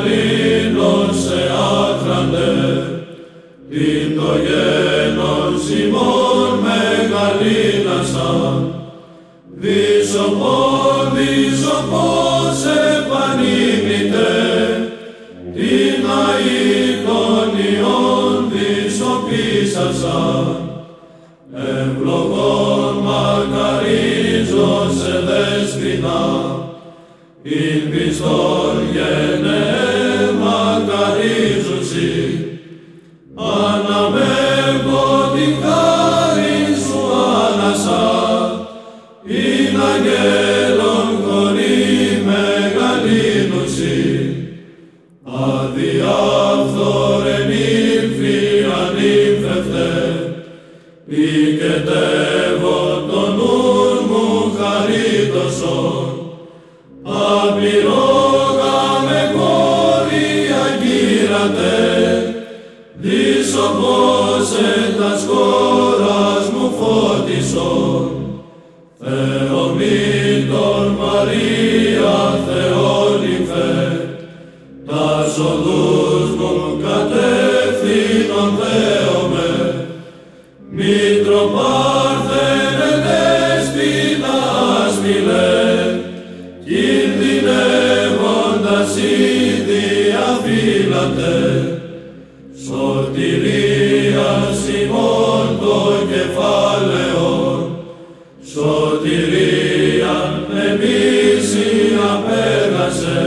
Αλλήλων σε άκραντε, την το γένον σημών μεγαλύνασα. Δίσοπο, δίσοπο σε πανίμητε, την αεικονιών δισοπίσασα. Ευλογών μακαρίζω σε δέσποινα, in visor αγκύρατε, δίσοπόσε τα σκόρας μου φώτισον, Θεομήτων Μαρία Θεόνυφε, τα οδούς μου κατεύθυνον θέομαι, Μητροπάρθενε δέσποινα άσπηλε, κινδυνεύοντας ήδη αφύλατε, σωτηρία ημών το κεφάλαιο, σωτηρία εμείς απέγασε,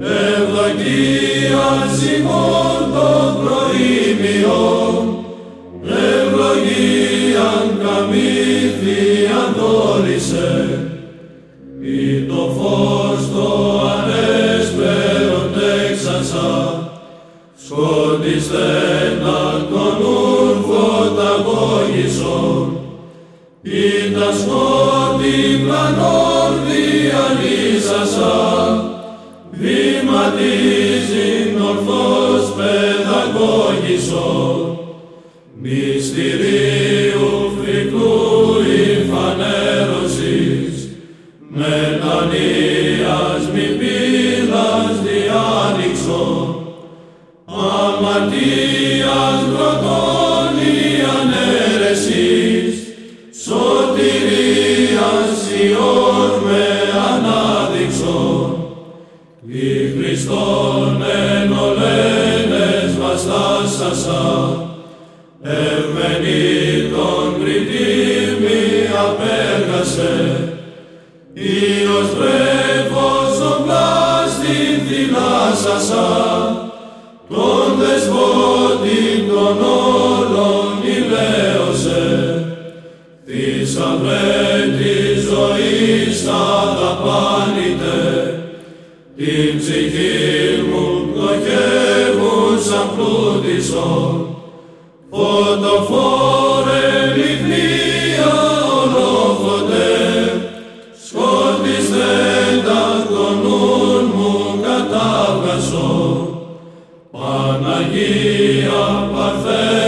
ευδοκία ημών το προήμιο, ευλογίαν καμήθιαν δόρισε, ή το φως το ανέσπερον τέξασα, σκοτιστέναν ή τα σκότη πλανών διαλύσασα, βηματίζειν ορθώς παιδαγώγησον, μυστηρίου φρικτού υφανέρωσης, μετανοίας μη πείλας διάνοιξον, αμαρτίας σωτηρίας Υιόν με ανάδειξον, η Χριστόν εν ολένες βαστάσασα, ευμενήτων κριτήμη απέργασε, Υιός βρέφος τον πλάστην θυλάσασα, τον δεσπότην ζωής θα δαπάνητε, την ψυχή μου πτωχεύουσα πλούτησον, φωτοφόρε λιχνία ολόφωτε, σκοτιστέντα τον νουν μου κατάβγασο, Παναγία Παρθένε